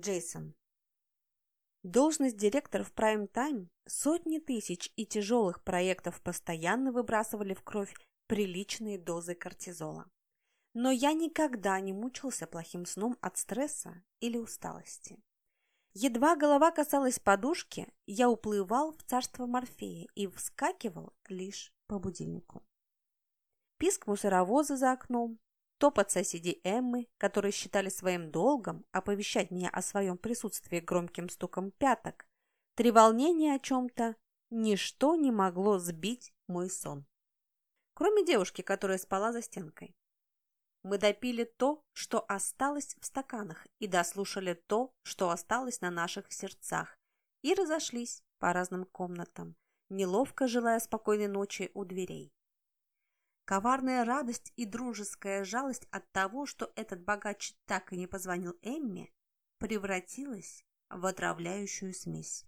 Джейсон. Должность директора в прайм-тайм сотни тысяч и тяжелых проектов постоянно выбрасывали в кровь приличные дозы кортизола. Но я никогда не мучился плохим сном от стресса или усталости. Едва голова касалась подушки, я уплывал в царство Морфея и вскакивал лишь по будильнику. Писк мусоровоза за окном, топот соседей Эммы, которые считали своим долгом оповещать меня о своем присутствии громким стуком пяток, треволнение о чем-то, ничто не могло сбить мой сон. Кроме девушки, которая спала за стенкой. Мы допили то, что осталось в стаканах, и дослушали то, что осталось на наших сердцах, и разошлись по разным комнатам, неловко желая спокойной ночи у дверей. Коварная радость и дружеская жалость от того, что этот богач так и не позвонил Эмме, превратилась в отравляющую смесь.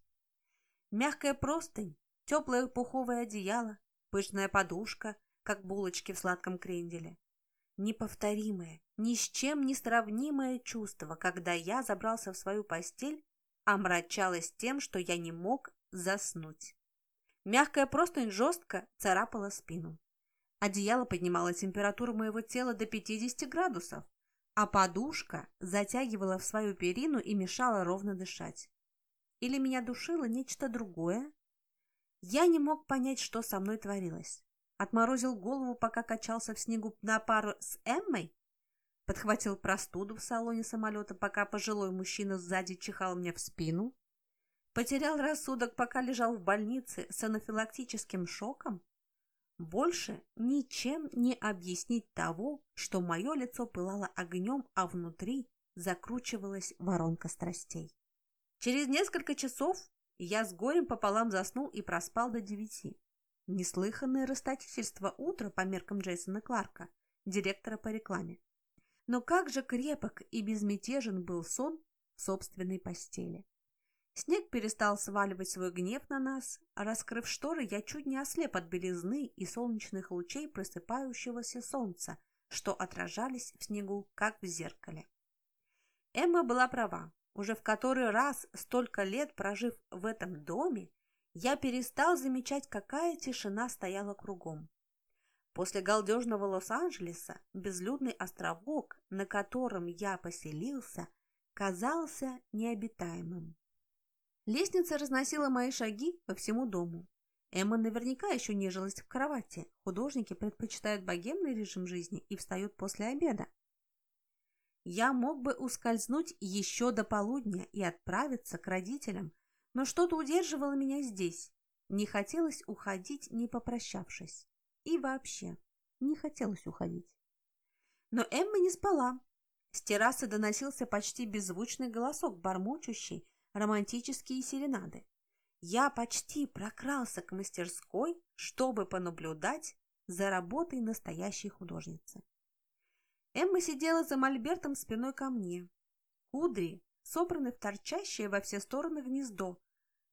Мягкая простынь, теплое пуховое одеяло, пышная подушка, как булочки в сладком кренделе. Неповторимое, ни с чем не сравнимое чувство, когда я забрался в свою постель, омрачалось тем, что я не мог заснуть. Мягкая простынь жестко царапала спину. Одеяло поднимало температуру моего тела до 50 градусов, а подушка затягивала в свою перину и мешала ровно дышать. Или меня душило нечто другое? Я не мог понять, что со мной творилось. Отморозил голову, пока качался в снегу на пару с Эммой? Подхватил простуду в салоне самолета, пока пожилой мужчина сзади чихал мне в спину? Потерял рассудок, пока лежал в больнице с анафилактическим шоком? Больше ничем не объяснить того, что мое лицо пылало огнем, а внутри закручивалась воронка страстей. Через несколько часов я с горем пополам заснул и проспал до девяти. Неслыханное расточительство утра по меркам Джейсона Кларка, директора по рекламе. Но как же крепок и безмятежен был сон в собственной постели. Снег перестал сваливать свой гнев на нас, а раскрыв шторы, я чуть не ослеп от белизны и солнечных лучей просыпающегося солнца, что отражались в снегу, как в зеркале. Эмма была права. Уже в который раз, столько лет прожив в этом доме, я перестал замечать, какая тишина стояла кругом. После галдежного Лос-Анджелеса безлюдный островок, на котором я поселился, казался необитаемым. Лестница разносила мои шаги по всему дому. Эмма наверняка еще нежилась в кровати. Художники предпочитают богемный режим жизни и встают после обеда. Я мог бы ускользнуть еще до полудня и отправиться к родителям, но что-то удерживало меня здесь. Не хотелось уходить, не попрощавшись. И вообще, не хотелось уходить. Но Эмма не спала. С террасы доносился почти беззвучный голосок, бормочущий, романтические серенады. Я почти прокрался к мастерской, чтобы понаблюдать за работой настоящей художницы. Эмма сидела за мольбертом спиной ко мне. Кудри собраны в торчащее во все стороны гнездо,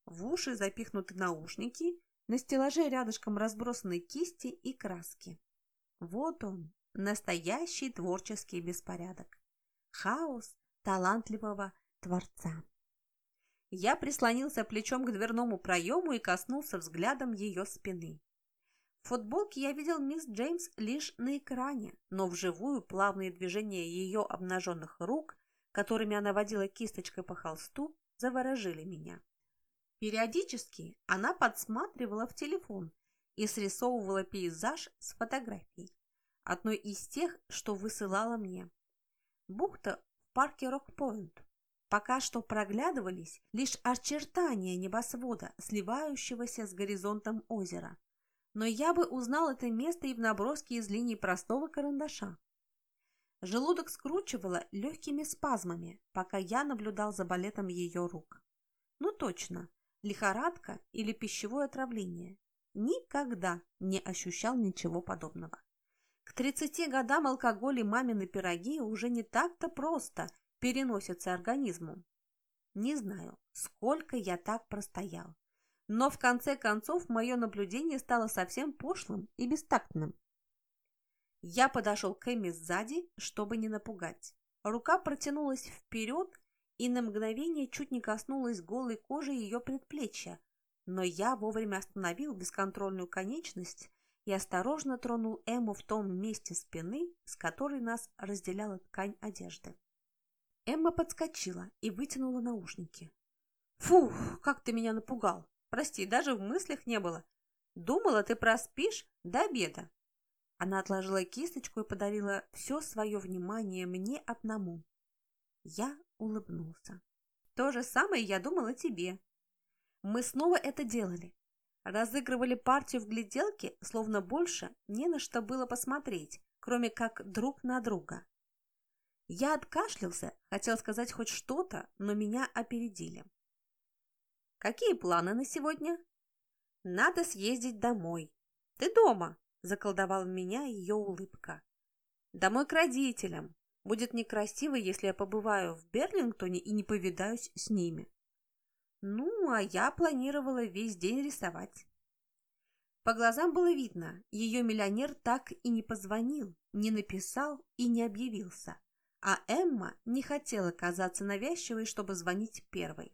в уши запихнуты наушники, на стеллаже рядышком разбросаны кисти и краски. Вот он, настоящий творческий беспорядок. Хаос талантливого творца. Я прислонился плечом к дверному проему и коснулся взглядом ее спины. В футболке я видел мисс Джеймс лишь на экране, но вживую плавные движения ее обнаженных рук, которыми она водила кисточкой по холсту, заворожили меня. Периодически она подсматривала в телефон и срисовывала пейзаж с фотографией, одной из тех, что высылала мне. Бухта в парке Рокпойнт. Пока что проглядывались лишь очертания небосвода, сливающегося с горизонтом озера. Но я бы узнал это место и в наброске из линий простого карандаша. Желудок скручивало легкими спазмами, пока я наблюдал за балетом ее рук. Ну точно, лихорадка или пищевое отравление. Никогда не ощущал ничего подобного. К 30 годам алкоголь и мамины пироги уже не так-то просто переносится организму. Не знаю, сколько я так простоял, но в конце концов мое наблюдение стало совсем пошлым и бестактным. Я подошел к Эми сзади, чтобы не напугать. Рука протянулась вперед, и на мгновение чуть не коснулась голой кожи ее предплечья, но я вовремя остановил бесконтрольную конечность и осторожно тронул Эму в том месте спины, с которой нас разделяла ткань одежды. Эмма подскочила и вытянула наушники. «Фух, как ты меня напугал! Прости, даже в мыслях не было. Думала, ты проспишь до обеда». Она отложила кисточку и подарила все свое внимание мне одному. Я улыбнулся. То же самое я думала тебе. Мы снова это делали. Разыгрывали партию в гляделке, словно больше не на что было посмотреть, кроме как друг на друга. Я откашлялся, хотел сказать хоть что-то, но меня опередили. «Какие планы на сегодня?» «Надо съездить домой». «Ты дома?» – заколдовала меня ее улыбка. «Домой к родителям. Будет некрасиво, если я побываю в Берлингтоне и не повидаюсь с ними». «Ну, а я планировала весь день рисовать». По глазам было видно, ее миллионер так и не позвонил, не написал и не объявился а Эмма не хотела казаться навязчивой, чтобы звонить первой.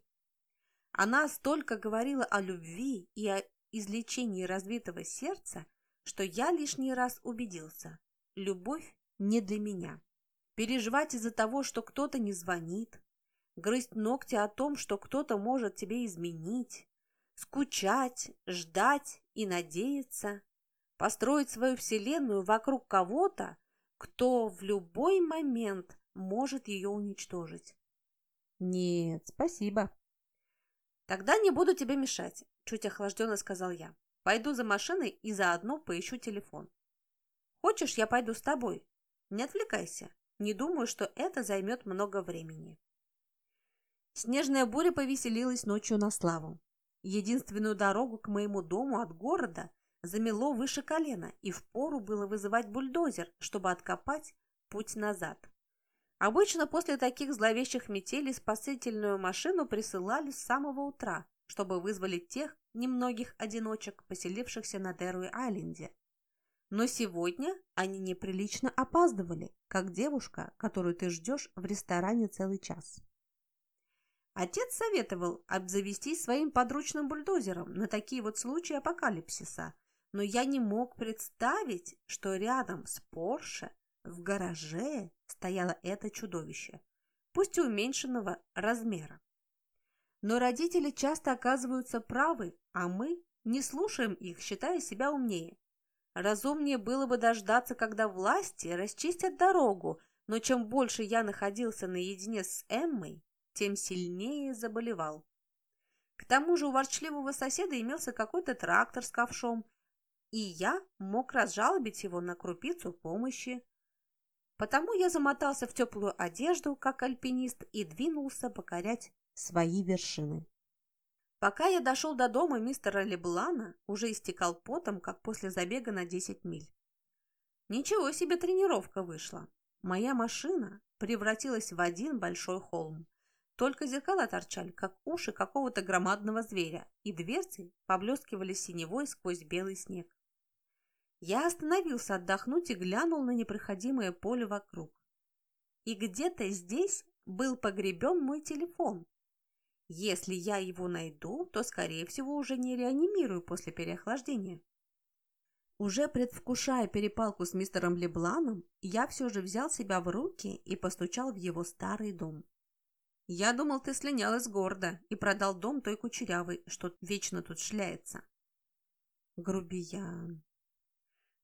Она столько говорила о любви и о излечении разбитого сердца, что я лишний раз убедился – любовь не для меня. Переживать из-за того, что кто-то не звонит, грызть ногти о том, что кто-то может тебе изменить, скучать, ждать и надеяться, построить свою вселенную вокруг кого-то, кто в любой момент может ее уничтожить. Нет, спасибо. Тогда не буду тебе мешать, чуть охлажденно сказал я. Пойду за машиной и заодно поищу телефон. Хочешь, я пойду с тобой? Не отвлекайся. Не думаю, что это займет много времени. Снежная буря повеселилась ночью на славу. Единственную дорогу к моему дому от города замело выше колена, и впору было вызывать бульдозер, чтобы откопать путь назад. Обычно после таких зловещих метелей спасительную машину присылали с самого утра, чтобы вызволить тех немногих одиночек, поселившихся на Деруи-Айленде. Но сегодня они неприлично опаздывали, как девушка, которую ты ждешь в ресторане целый час. Отец советовал обзавестись своим подручным бульдозером на такие вот случаи апокалипсиса, но я не мог представить, что рядом с Порше в гараже стояло это чудовище, пусть и уменьшенного размера. Но родители часто оказываются правы, а мы не слушаем их, считая себя умнее. Разумнее было бы дождаться, когда власти расчистят дорогу, но чем больше я находился наедине с Эммой, тем сильнее заболевал. К тому же у ворчливого соседа имелся какой-то трактор с ковшом, и я мог разжалобить его на крупицу помощи. Потому я замотался в теплую одежду, как альпинист, и двинулся покорять свои вершины. Пока я дошел до дома мистера Леблана, уже истекал потом, как после забега на 10 миль. Ничего себе тренировка вышла. Моя машина превратилась в один большой холм. Только зеркала торчали, как уши какого-то громадного зверя, и дверцы поблескивали синевой сквозь белый снег. Я остановился отдохнуть и глянул на непроходимое поле вокруг. И где-то здесь был погребен мой телефон. Если я его найду, то, скорее всего, уже не реанимирую после переохлаждения. Уже предвкушая перепалку с мистером Лебланом, я все же взял себя в руки и постучал в его старый дом. «Я думал, ты слинял из города и продал дом той кучерявой, что вечно тут шляется». Грубиян.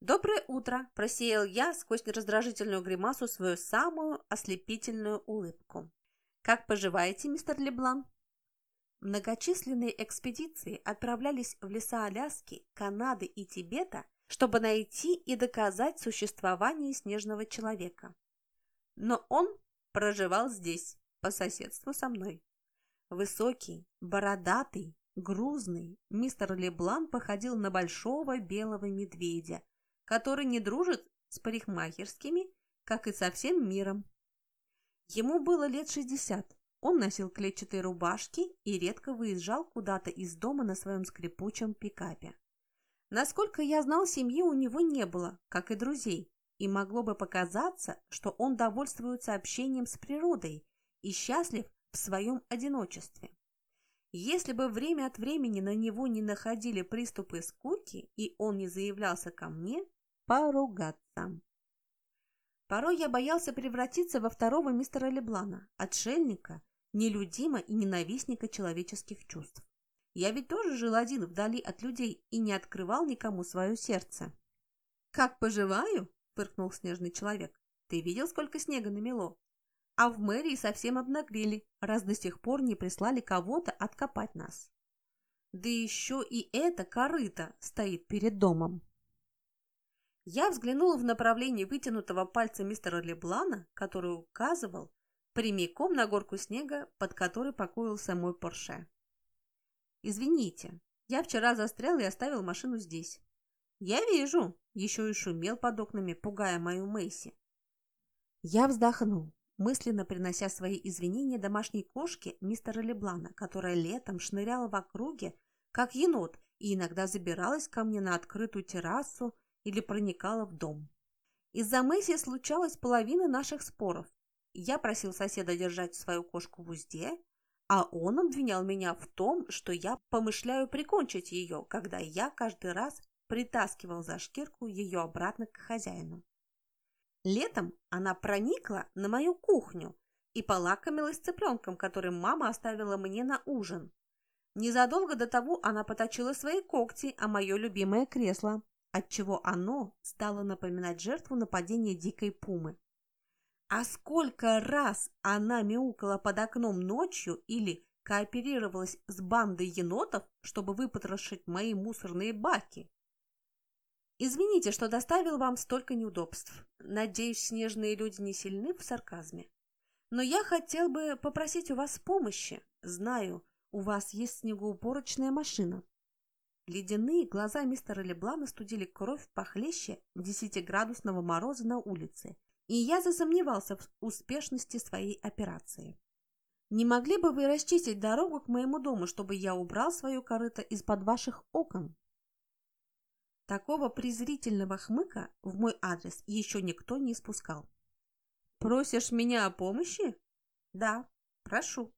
«Доброе утро!» – просеял я сквозь раздражительную гримасу свою самую ослепительную улыбку. «Как поживаете, мистер Леблан?» Многочисленные экспедиции отправлялись в леса Аляски, Канады и Тибета, чтобы найти и доказать существование снежного человека. Но он проживал здесь, по соседству со мной. Высокий, бородатый, грузный, мистер Леблан походил на большого белого медведя, который не дружит с парикмахерскими, как и со всем миром. Ему было лет шестьдесят. Он носил клетчатые рубашки и редко выезжал куда-то из дома на своем скрипучем пикапе. Насколько я знал, семьи у него не было, как и друзей, и могло бы показаться, что он довольствуется общением с природой и счастлив в своем одиночестве. Если бы время от времени на него не находили приступы скуки, и он не заявлялся ко мне, поругаться. Порой я боялся превратиться во второго мистера Леблана, отшельника, нелюдима и ненавистника человеческих чувств. Я ведь тоже жил один вдали от людей и не открывал никому свое сердце. «Как поживаю?» – фыркнул снежный человек. «Ты видел, сколько снега намело? А в мэрии совсем обнаглели, раз до сих пор не прислали кого-то откопать нас. Да еще и это корыто стоит перед домом. Я взглянула в направлении вытянутого пальца мистера Леблана, который указывал прямиком на горку снега, под которой покоился мой Порше. «Извините, я вчера застрял и оставил машину здесь. Я вижу!» Еще и шумел под окнами, пугая мою Мэйси. Я вздохнул мысленно принося свои извинения домашней кошке мистера Леблана, которая летом шныряла в округе, как енот, и иногда забиралась ко мне на открытую террасу или проникала в дом. Из-за Месси случалась половина наших споров. Я просил соседа держать свою кошку в узде, а он обвинял меня в том, что я помышляю прикончить ее, когда я каждый раз притаскивал за шкирку ее обратно к хозяину. Летом она проникла на мою кухню и полакомилась цыпленком, который мама оставила мне на ужин. Незадолго до того она поточила свои когти о мое любимое кресло, отчего оно стало напоминать жертву нападения дикой пумы. А сколько раз она мяукала под окном ночью или кооперировалась с бандой енотов, чтобы выпотрошить мои мусорные баки. Извините, что доставил вам столько неудобств. Надеюсь, снежные люди не сильны в сарказме. Но я хотел бы попросить у вас помощи. Знаю, у вас есть снегоуборочная машина. Ледяные глаза мистера Леблана студили кровь похлеще десятиградусного мороза на улице, и я засомневался в успешности своей операции. Не могли бы вы расчистить дорогу к моему дому, чтобы я убрал свое корыто из-под ваших окон? Такого презрительного хмыка в мой адрес еще никто не спускал. «Просишь меня о помощи?» «Да, прошу.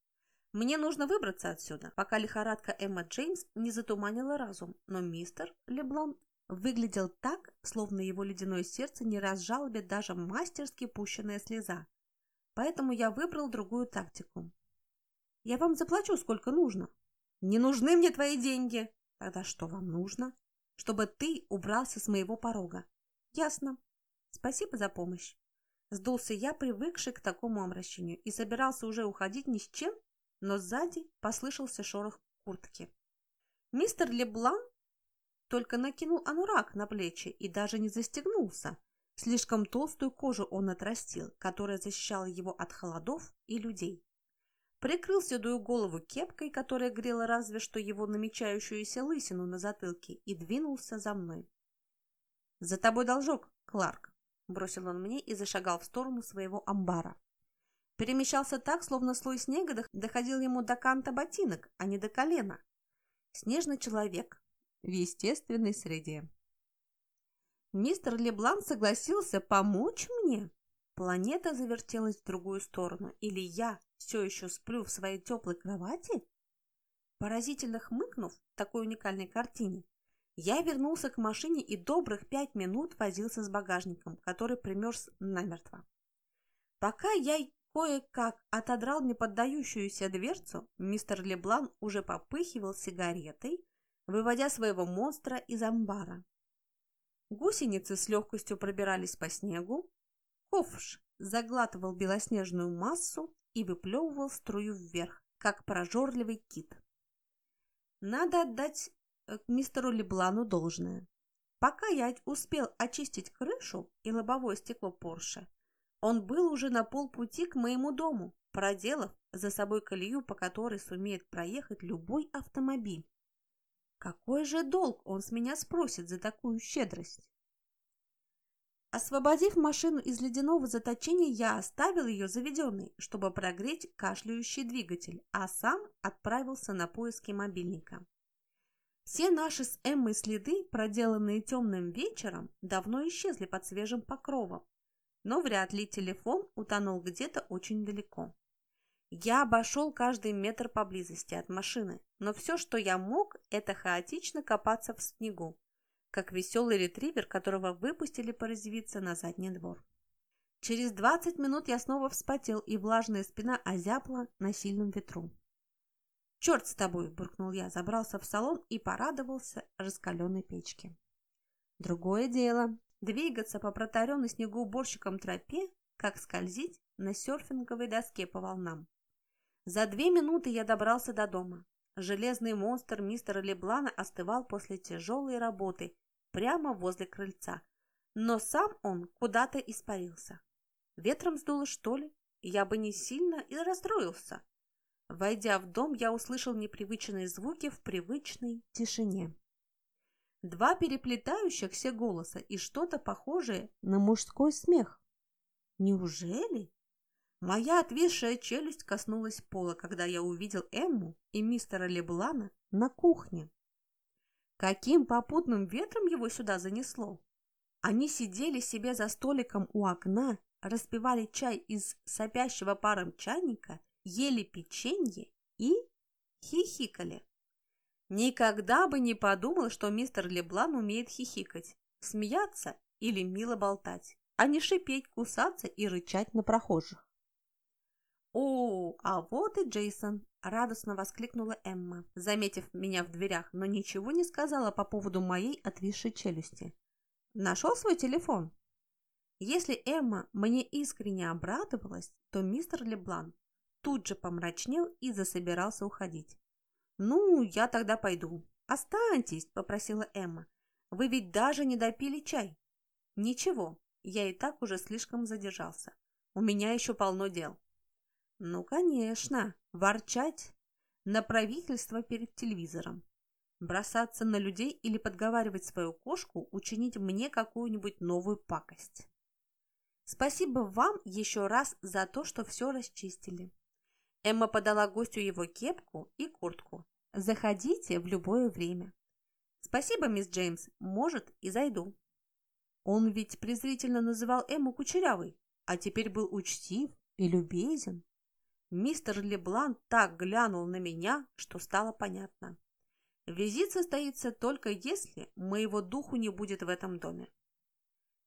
Мне нужно выбраться отсюда, пока лихорадка Эмма Джеймс не затуманила разум, но мистер Леблан выглядел так, словно его ледяное сердце не разжалобе даже мастерски пущенная слеза. Поэтому я выбрал другую тактику. Я вам заплачу, сколько нужно. Не нужны мне твои деньги. Тогда что вам нужно? Чтобы ты убрался с моего порога. Ясно. Спасибо за помощь. Сдулся я, привыкший к такому обращению, и собирался уже уходить ни с чем, но сзади послышался шорох куртки. Мистер Леблан только накинул анурак на плечи и даже не застегнулся. Слишком толстую кожу он отрастил, которая защищала его от холодов и людей прикрыл седую голову кепкой, которая грела разве что его намечающуюся лысину на затылке, и двинулся за мной. «За тобой должок, Кларк!» – бросил он мне и зашагал в сторону своего амбара. Перемещался так, словно слой снега доходил ему до канта ботинок, а не до колена. Снежный человек в естественной среде. Мистер Леблан согласился помочь мне. Планета завертелась в другую сторону, или я все еще сплю в своей теплой кровати? Поразительно хмыкнув такой уникальной картине, я вернулся к машине и добрых пять минут возился с багажником, который примерз намертво. Пока я кое-как отодрал неподдающуюся дверцу, мистер Леблан уже попыхивал сигаретой, выводя своего монстра из амбара. Гусеницы с легкостью пробирались по снегу, ковш заглатывал белоснежную массу, и выплевывал струю вверх, как прожорливый кит. Надо отдать э, мистеру Леблану должное. Пока я успел очистить крышу и лобовое стекло Порше, он был уже на полпути к моему дому, проделав за собой колею, по которой сумеет проехать любой автомобиль. Какой же долг он с меня спросит за такую щедрость? Освободив машину из ледяного заточения, я оставил ее заведенной, чтобы прогреть кашляющий двигатель, а сам отправился на поиски мобильника. Все наши с Эммой следы, проделанные темным вечером, давно исчезли под свежим покровом, но вряд ли телефон утонул где-то очень далеко. Я обошел каждый метр поблизости от машины, но все, что я мог, это хаотично копаться в снегу, как веселый ретривер, которого выпустили порезвиться на задний двор. Через 20 минут я снова вспотел, и влажная спина озябла на сильном ветру. «Черт с тобой!» – буркнул я, забрался в салон и порадовался раскаленной печке. Другое дело – двигаться по протаренной снегоуборщиком тропе, как скользить на серфинговой доске по волнам. За две минуты я добрался до дома. Железный монстр мистера Леблана остывал после тяжелой работы прямо возле крыльца, но сам он куда-то испарился. Ветром сдуло, что ли? Я бы не сильно и расстроился. Войдя в дом, я услышал непривычные звуки в привычной тишине. Два переплетающихся голоса и что-то похожее на мужской смех. Неужели? Моя отвисшая челюсть коснулась пола, когда я увидел Эмму и мистера Леблана на кухне. Каким попутным ветром его сюда занесло? Они сидели себе за столиком у окна, распивали чай из сопящего паром чайника, ели печенье и хихикали. Никогда бы не подумал, что мистер Леблан умеет хихикать, смеяться или мило болтать, а не шипеть, кусаться и рычать на прохожих. «О, а вот и Джейсон!» – радостно воскликнула Эмма, заметив меня в дверях, но ничего не сказала по поводу моей отвисшей челюсти. «Нашел свой телефон?» Если Эмма мне искренне обрадовалась, то мистер Леблан тут же помрачнел и засобирался уходить. «Ну, я тогда пойду». «Останьтесь», – попросила Эмма. «Вы ведь даже не допили чай». «Ничего, я и так уже слишком задержался. У меня еще полно дел». Ну, конечно, ворчать на правительство перед телевизором. Бросаться на людей или подговаривать свою кошку учинить мне какую-нибудь новую пакость. Спасибо вам еще раз за то, что все расчистили. Эмма подала гостю его кепку и куртку. Заходите в любое время. Спасибо, мисс Джеймс, может, и зайду. Он ведь презрительно называл Эмму кучерявой, а теперь был учтив и любезен. Мистер Леблан так глянул на меня, что стало понятно. Визит состоится только если моего духу не будет в этом доме.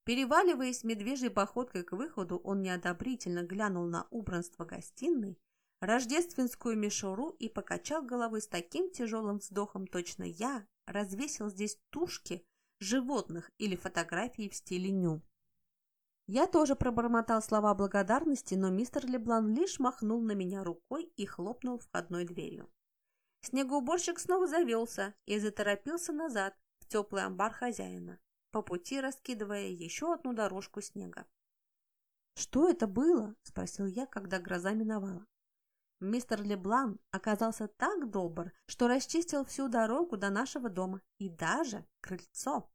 Переваливаясь медвежьей походкой к выходу, он неодобрительно глянул на убранство гостиной, рождественскую мишуру и покачал головой с таким тяжелым вздохом точно я развесил здесь тушки животных или фотографии в стиле ню. Я тоже пробормотал слова благодарности, но мистер Леблан лишь махнул на меня рукой и хлопнул входной дверью. Снегоуборщик снова завелся и заторопился назад в теплый амбар хозяина, по пути раскидывая еще одну дорожку снега. «Что это было?» – спросил я, когда гроза миновала. Мистер Леблан оказался так добр, что расчистил всю дорогу до нашего дома и даже крыльцо.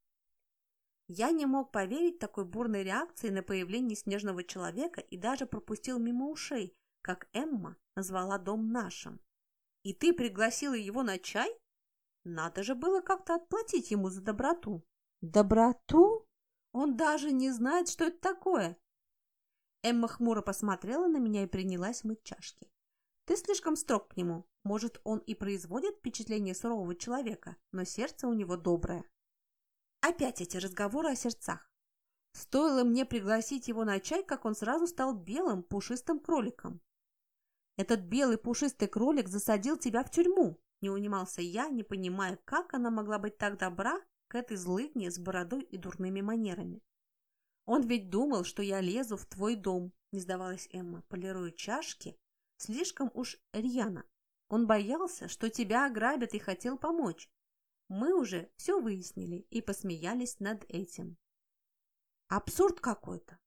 Я не мог поверить такой бурной реакции на появление снежного человека и даже пропустил мимо ушей, как Эмма назвала дом нашим. И ты пригласила его на чай? Надо же было как-то отплатить ему за доброту. Доброту? Он даже не знает, что это такое. Эмма хмуро посмотрела на меня и принялась мыть чашки. Ты слишком строг к нему. Может, он и производит впечатление сурового человека, но сердце у него доброе. Опять эти разговоры о сердцах. Стоило мне пригласить его на чай, как он сразу стал белым пушистым кроликом. «Этот белый пушистый кролик засадил тебя в тюрьму», – не унимался я, не понимая, как она могла быть так добра к этой злыдне с бородой и дурными манерами. «Он ведь думал, что я лезу в твой дом», – не сдавалась Эмма, полируя чашки, слишком уж рьяно. «Он боялся, что тебя ограбят и хотел помочь. Мы уже все выяснили и посмеялись над этим. Абсурд какой-то.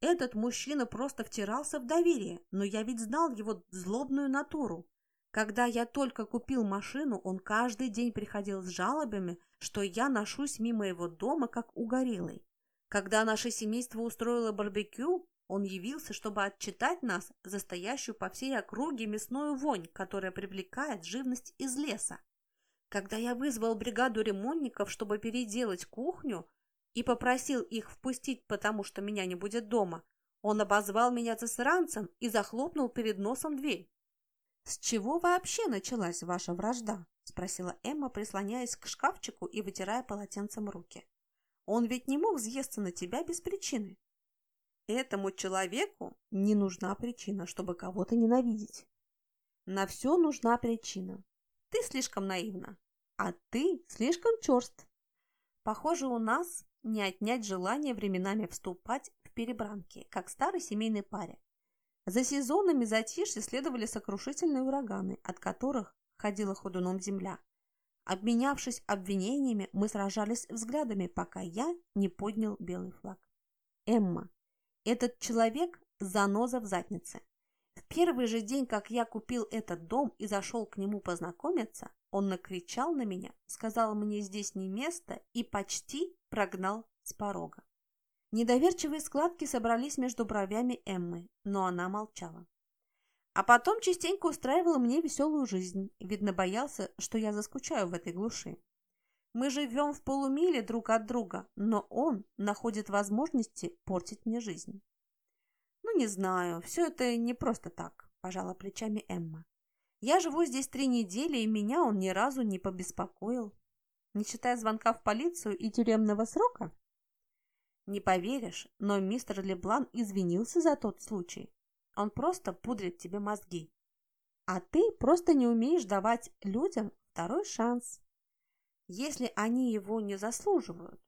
Этот мужчина просто втирался в доверие, но я ведь знал его злобную натуру. Когда я только купил машину, он каждый день приходил с жалобами, что я ношусь мимо его дома, как угорелый. Когда наше семейство устроило барбекю, он явился, чтобы отчитать нас за стоящую по всей округе мясную вонь, которая привлекает живность из леса. Когда я вызвал бригаду ремонтников, чтобы переделать кухню, и попросил их впустить, потому что меня не будет дома, он обозвал меня засранцем и захлопнул перед носом дверь. «С чего вообще началась ваша вражда?» – спросила Эмма, прислоняясь к шкафчику и вытирая полотенцем руки. «Он ведь не мог съесться на тебя без причины». «Этому человеку не нужна причина, чтобы кого-то ненавидеть. На все нужна причина. Ты слишком наивна, а ты слишком черст. Похоже, у нас не отнять желание временами вступать в перебранки, как старой семейной паре. За сезонами затишья следовали сокрушительные ураганы, от которых ходила ходуном земля. Обменявшись обвинениями, мы сражались взглядами, пока я не поднял белый флаг. Эмма, этот человек – заноза в заднице. В первый же день, как я купил этот дом и зашел к нему познакомиться, он накричал на меня, сказал мне здесь не место и почти прогнал с порога. Недоверчивые складки собрались между бровями Эммы, но она молчала. А потом частенько устраивал мне веселую жизнь, видно боялся, что я заскучаю в этой глуши. Мы живем в полумиле друг от друга, но он находит возможности портить мне жизнь. «Ну, не знаю, все это не просто так», – пожала плечами Эмма. «Я живу здесь три недели, и меня он ни разу не побеспокоил, не считая звонка в полицию и тюремного срока». «Не поверишь, но мистер Леблан извинился за тот случай. Он просто пудрит тебе мозги. А ты просто не умеешь давать людям второй шанс, если они его не заслуживают».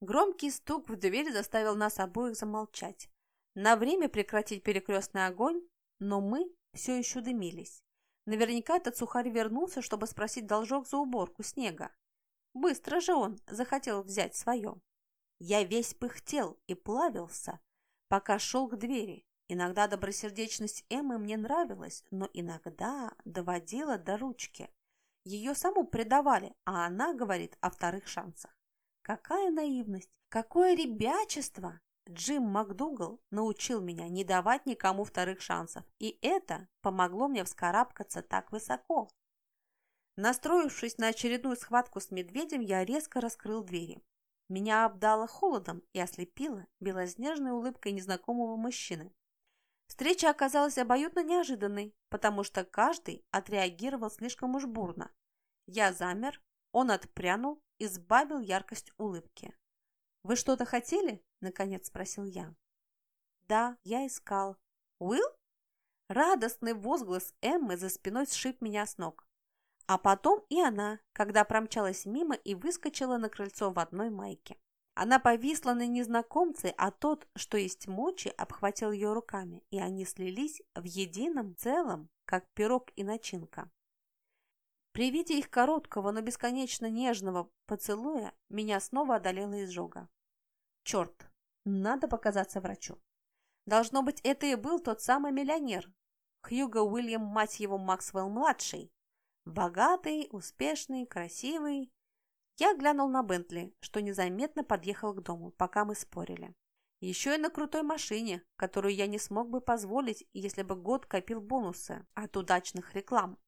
Громкий стук в дверь заставил нас обоих замолчать на время прекратить перекрестный огонь, но мы все еще дымились. Наверняка этот сухарь вернулся, чтобы спросить должок за уборку снега. Быстро же он захотел взять свое. Я весь пыхтел и плавился, пока шел к двери. Иногда добросердечность Эммы мне нравилась, но иногда доводила до ручки. Ее саму предавали, а она говорит о вторых шансах. Какая наивность, какое ребячество! Джим МакДугал научил меня не давать никому вторых шансов, и это помогло мне вскарабкаться так высоко. Настроившись на очередную схватку с медведем, я резко раскрыл двери. Меня обдало холодом и ослепило белоснежной улыбкой незнакомого мужчины. Встреча оказалась обоюдно неожиданной, потому что каждый отреагировал слишком уж бурно. Я замер, он отпрянул и сбавил яркость улыбки. «Вы что-то хотели?» – наконец спросил я. «Да, я искал». «Уилл?» Радостный возглас Эммы за спиной сшиб меня с ног. А потом и она, когда промчалась мимо и выскочила на крыльцо в одной майке. Она повисла на незнакомце, а тот, что есть мочи, обхватил ее руками, и они слились в едином целом, как пирог и начинка. При виде их короткого, но бесконечно нежного поцелуя меня снова одолела изжога. Черт, надо показаться врачу. Должно быть, это и был тот самый миллионер. Хьюго Уильям, мать его, Максвелл-младший. Богатый, успешный, красивый. Я глянул на Бентли, что незаметно подъехал к дому, пока мы спорили. Еще и на крутой машине, которую я не смог бы позволить, если бы год копил бонусы от удачных реклам.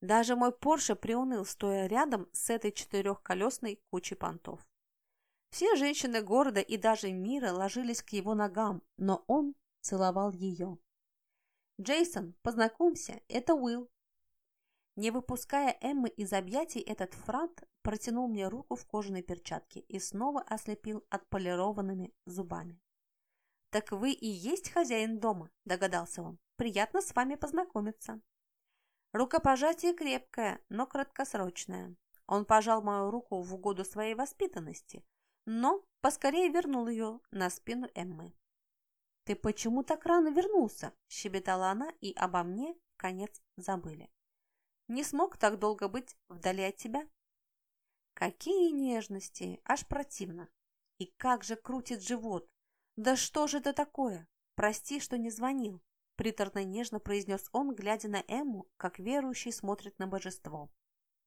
Даже мой Порше приуныл, стоя рядом с этой четырехколесной кучей понтов. Все женщины города и даже мира ложились к его ногам, но он целовал ее. «Джейсон, познакомься, это Уилл». Не выпуская Эммы из объятий, этот франт протянул мне руку в кожаной перчатке и снова ослепил отполированными зубами. «Так вы и есть хозяин дома», – догадался он. «Приятно с вами познакомиться». Рукопожатие крепкое, но краткосрочное. Он пожал мою руку в угоду своей воспитанности, но поскорее вернул ее на спину Эммы. «Ты почему так рано вернулся?» – щебетала она, и обо мне конец забыли. «Не смог так долго быть вдали от тебя?» «Какие нежности! Аж противно! И как же крутит живот! Да что же это такое? Прости, что не звонил!» Приторно-нежно произнес он, глядя на Эмму, как верующий смотрит на божество.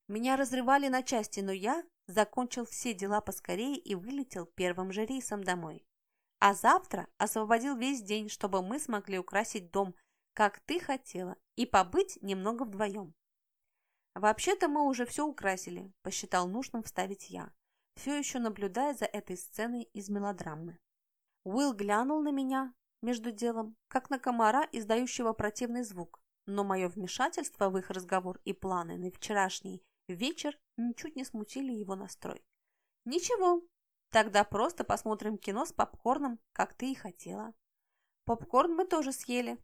Меня разрывали на части, но я закончил все дела поскорее и вылетел первым же рейсом домой. А завтра освободил весь день, чтобы мы смогли украсить дом, как ты хотела, и побыть немного вдвоем. Вообще-то мы уже все украсили, посчитал нужным вставить я, все еще наблюдая за этой сценой из мелодрамы. Уилл глянул на меня между делом, как на комара, издающего противный звук, но мое вмешательство в их разговор и планы на вчерашний вечер ничуть не смутили его настрой. «Ничего, тогда просто посмотрим кино с попкорном, как ты и хотела». Попкорн мы тоже съели.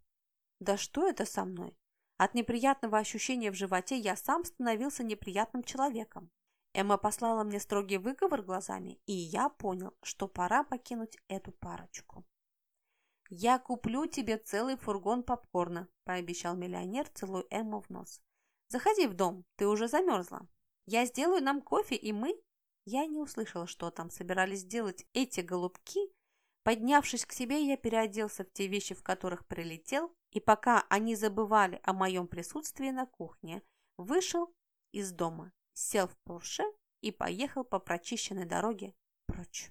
Да что это со мной? От неприятного ощущения в животе я сам становился неприятным человеком. Эмма послала мне строгий выговор глазами, и я понял, что пора покинуть эту парочку. «Я куплю тебе целый фургон попкорна», – пообещал миллионер, целуя Эмму в нос. «Заходи в дом, ты уже замерзла. Я сделаю нам кофе, и мы...» Я не услышала, что там собирались делать эти голубки, Поднявшись к себе, я переоделся в те вещи, в которых прилетел, и пока они забывали о моем присутствии на кухне, вышел из дома, сел в Порше и поехал по прочищенной дороге прочь.